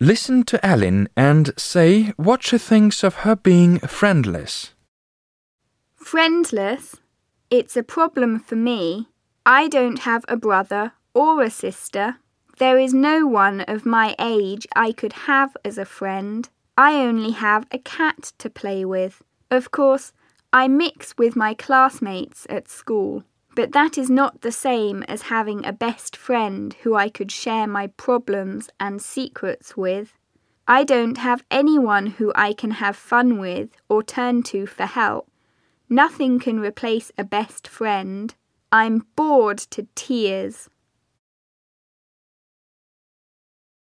Listen to Ellen and say what she thinks of her being friendless. Friendless? It's a problem for me. I don't have a brother or a sister. There is no one of my age I could have as a friend. I only have a cat to play with. Of course, I mix with my classmates at school, but that is not the same as having a best friend who I could share my problems and secrets with. I don't have anyone who I can have fun with or turn to for help. Nothing can replace a best friend. I'm bored to tears.